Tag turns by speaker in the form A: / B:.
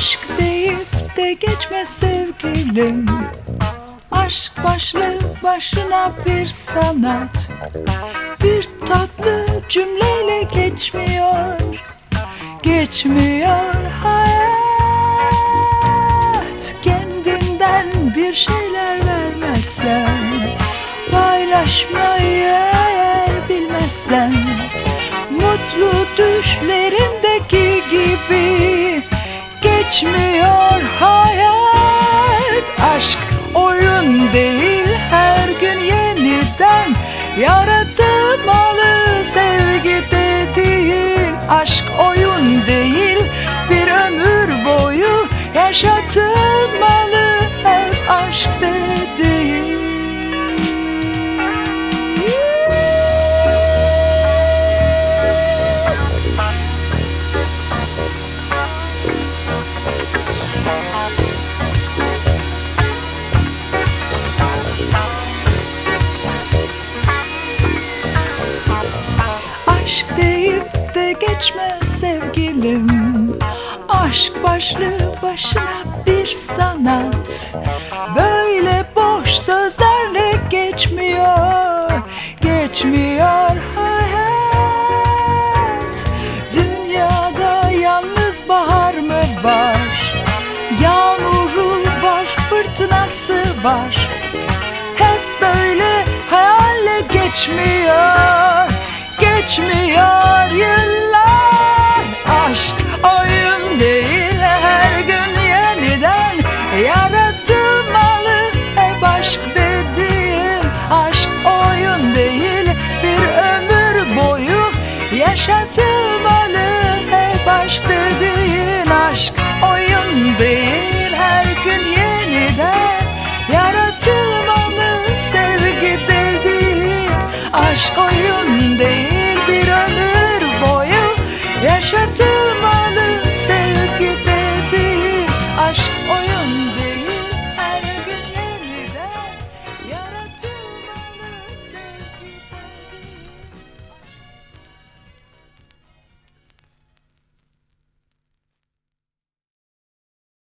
A: Aşk deyip de geçme sevgilim. Aşk başlı başına bir sanat. Bir tatlı cümleyle geçmiyor. Geçmiyor hayat. Kendinden bir şeyler vermezsen Paylaşmayı eğer bilmezsen Mutlu düşlerindeki gibi Aşk oyun değil bir ömür boyu Yaşatılmalı Aşk deyip de geçme sevgilim. Aşk başlı başına bir sanat. Böyle boş sözlerle geçmiyor Geçmiyor hayat. Dünyada yalnız bahar mı var? Yağmuru var fırtınası var. Hep böyle hayalle geçmiyor Geçmiyor yıllar. Aşk oyun değil her gün yeniden Yaratılmalı hep aşk dediğin Aşk oyun değil bir ömür boyu Yaşatılmalı Jeszcze do.